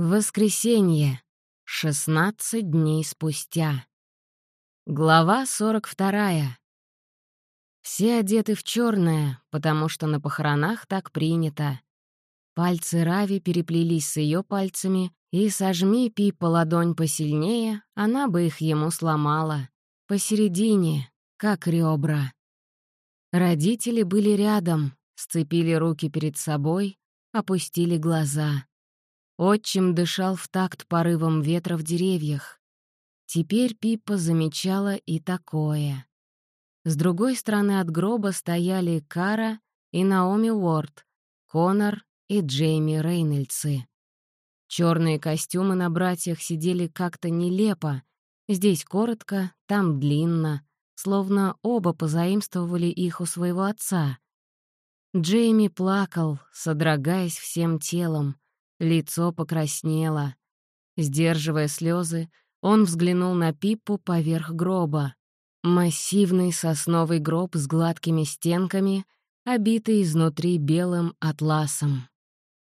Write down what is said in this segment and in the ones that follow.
Воскресенье. 16 дней спустя. Глава 42. Все одеты в черное, потому что на похоронах так принято. Пальцы Рави переплелись с ее пальцами, и сожми Пипа ладонь посильнее, она бы их ему сломала. Посередине, как ребра. Родители были рядом, сцепили руки перед собой, опустили глаза. Отчим дышал в такт порывом ветра в деревьях. Теперь Пиппа замечала и такое. С другой стороны от гроба стояли Кара и Наоми Уорд, Конор и Джейми Рейнольдсы. Черные костюмы на братьях сидели как-то нелепо. Здесь коротко, там длинно, словно оба позаимствовали их у своего отца. Джейми плакал, содрогаясь всем телом, Лицо покраснело. Сдерживая слезы, он взглянул на Пиппу поверх гроба. Массивный сосновый гроб с гладкими стенками, обитый изнутри белым атласом.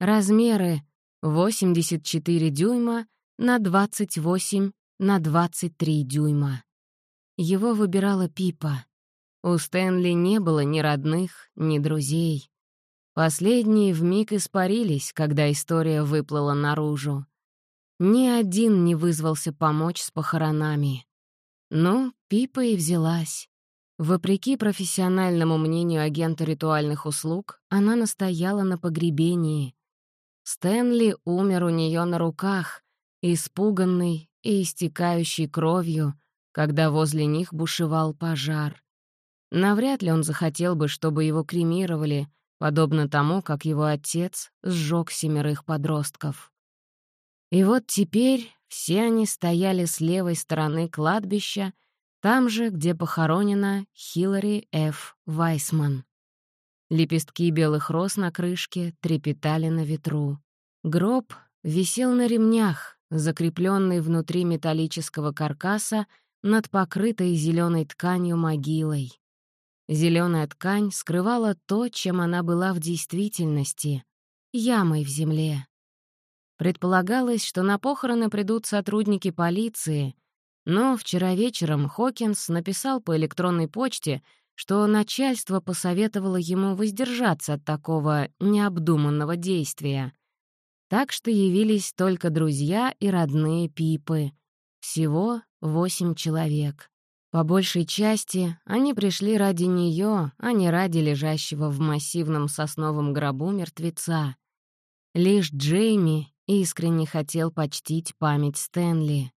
Размеры 84 дюйма на 28 на 23 дюйма. Его выбирала Пипа. У Стэнли не было ни родных, ни друзей. Последние вмиг испарились, когда история выплыла наружу. Ни один не вызвался помочь с похоронами. Ну, Пипа и взялась. Вопреки профессиональному мнению агента ритуальных услуг, она настояла на погребении. Стэнли умер у нее на руках, испуганный и истекающий кровью, когда возле них бушевал пожар. Навряд ли он захотел бы, чтобы его кремировали — подобно тому, как его отец сжег семерых подростков. И вот теперь все они стояли с левой стороны кладбища, там же, где похоронена Хиллари Ф. Вайсман. Лепестки белых роз на крышке трепетали на ветру. Гроб висел на ремнях, закрепленный внутри металлического каркаса над покрытой зеленой тканью могилой. Зеленая ткань скрывала то, чем она была в действительности — ямой в земле. Предполагалось, что на похороны придут сотрудники полиции, но вчера вечером Хокинс написал по электронной почте, что начальство посоветовало ему воздержаться от такого необдуманного действия. Так что явились только друзья и родные Пипы. Всего восемь человек. По большей части они пришли ради нее, а не ради лежащего в массивном сосновом гробу мертвеца. Лишь Джейми искренне хотел почтить память Стэнли.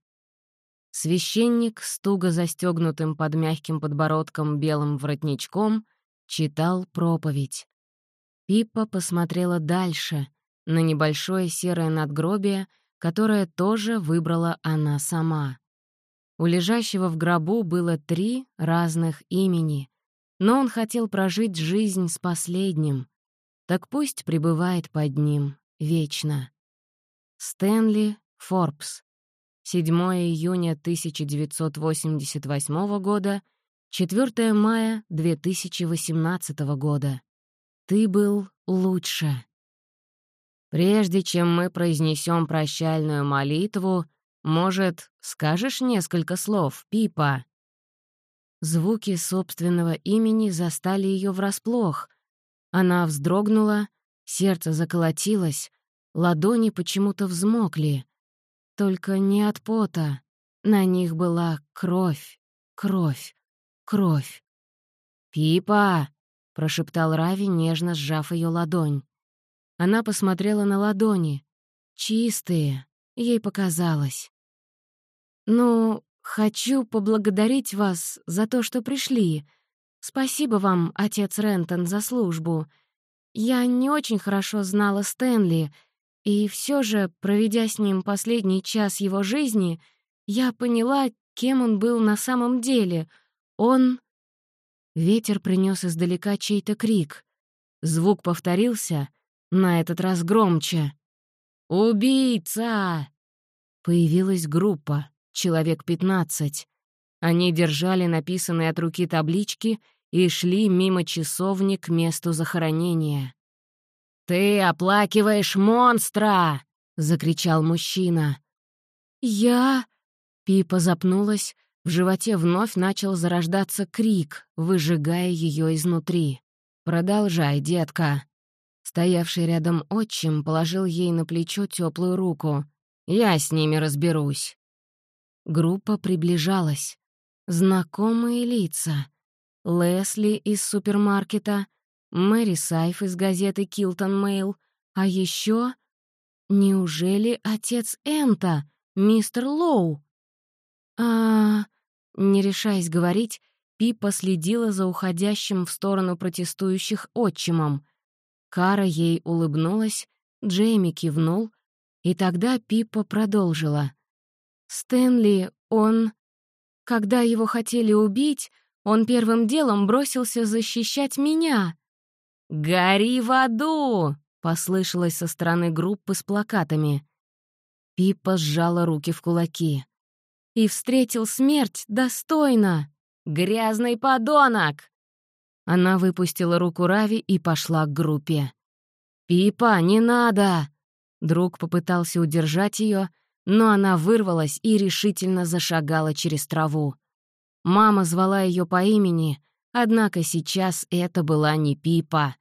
Священник с туго застегнутым под мягким подбородком белым воротничком читал проповедь. Пиппа посмотрела дальше, на небольшое серое надгробие, которое тоже выбрала она сама. У лежащего в гробу было три разных имени, но он хотел прожить жизнь с последним. Так пусть пребывает под ним вечно. Стэнли Форбс. 7 июня 1988 года, 4 мая 2018 года. Ты был лучше. Прежде чем мы произнесем прощальную молитву, может, скажешь несколько слов, Пипа?» Звуки собственного имени застали ее врасплох. Она вздрогнула, сердце заколотилось, ладони почему-то взмокли. Только не от пота. На них была кровь, кровь, кровь. «Пипа!» — прошептал Рави, нежно сжав ее ладонь. Она посмотрела на ладони. Чистые, ей показалось. «Ну, хочу поблагодарить вас за то, что пришли. Спасибо вам, отец Рентон, за службу. Я не очень хорошо знала Стэнли, и все же, проведя с ним последний час его жизни, я поняла, кем он был на самом деле. Он...» Ветер принес издалека чей-то крик. Звук повторился, на этот раз громче. «Убийца!» Появилась группа человек пятнадцать. Они держали написанные от руки таблички и шли мимо часовни к месту захоронения. «Ты оплакиваешь монстра!» — закричал мужчина. «Я...» Пипа запнулась, в животе вновь начал зарождаться крик, выжигая ее изнутри. «Продолжай, детка». Стоявший рядом отчим положил ей на плечо теплую руку. «Я с ними разберусь». Группа приближалась. Знакомые лица. Лесли из супермаркета, Мэри Сайф из газеты «Килтон Мэйл», а еще... Неужели отец Энта, мистер Лоу? а Не решаясь говорить, Пипа следила за уходящим в сторону протестующих отчимом. Кара ей улыбнулась, Джейми кивнул, и тогда Пипа продолжила. «Стэнли, он... Когда его хотели убить, он первым делом бросился защищать меня». «Гори в аду!» — послышалось со стороны группы с плакатами. Пипа сжала руки в кулаки. «И встретил смерть достойно! Грязный подонок!» Она выпустила руку Рави и пошла к группе. «Пипа, не надо!» Друг попытался удержать ее, но она вырвалась и решительно зашагала через траву. Мама звала ее по имени, однако сейчас это была не Пипа.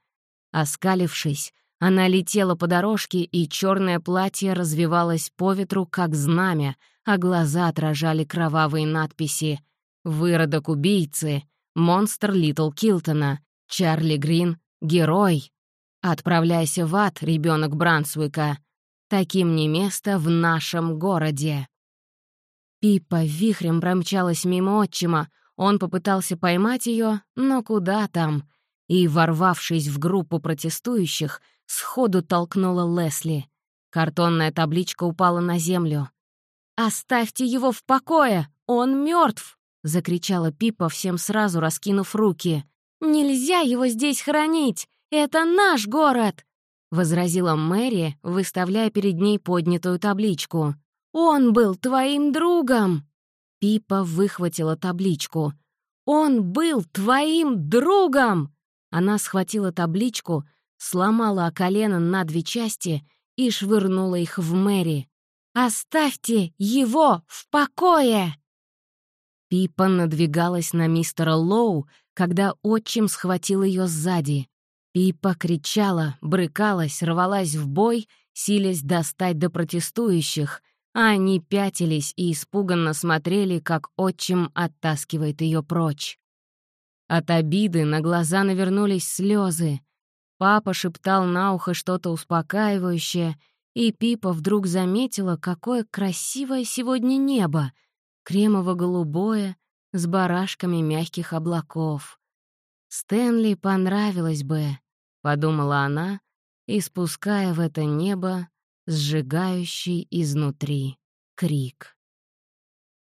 Оскалившись, она летела по дорожке, и черное платье развивалось по ветру, как знамя, а глаза отражали кровавые надписи «Выродок убийцы», Монстр Литл Килтона, Чарли Грин, герой. Отправляйся в ад, ребенок Брансвика. Таким не место в нашем городе. Пипа вихрем промчалась мимо отчима. Он попытался поймать ее, но куда там? И, ворвавшись в группу протестующих, сходу толкнула Лесли. Картонная табличка упала на землю. «Оставьте его в покое! Он мертв! — закричала Пипа, всем сразу раскинув руки. «Нельзя его здесь хранить! Это наш город!» — возразила Мэри, выставляя перед ней поднятую табличку. «Он был твоим другом!» Пипа выхватила табличку. «Он был твоим другом!» Она схватила табличку, сломала о колено на две части и швырнула их в Мэри. «Оставьте его в покое!» Пипа надвигалась на мистера Лоу, когда отчим схватил ее сзади. Пипа кричала, брыкалась, рвалась в бой, силясь достать до протестующих, а они пятились и испуганно смотрели, как отчим оттаскивает ее прочь. От обиды на глаза навернулись слезы. Папа шептал на ухо что-то успокаивающее, и Пипа вдруг заметила, какое красивое сегодня небо — кремово-голубое, с барашками мягких облаков. «Стэнли понравилось бы», — подумала она, испуская в это небо сжигающий изнутри крик.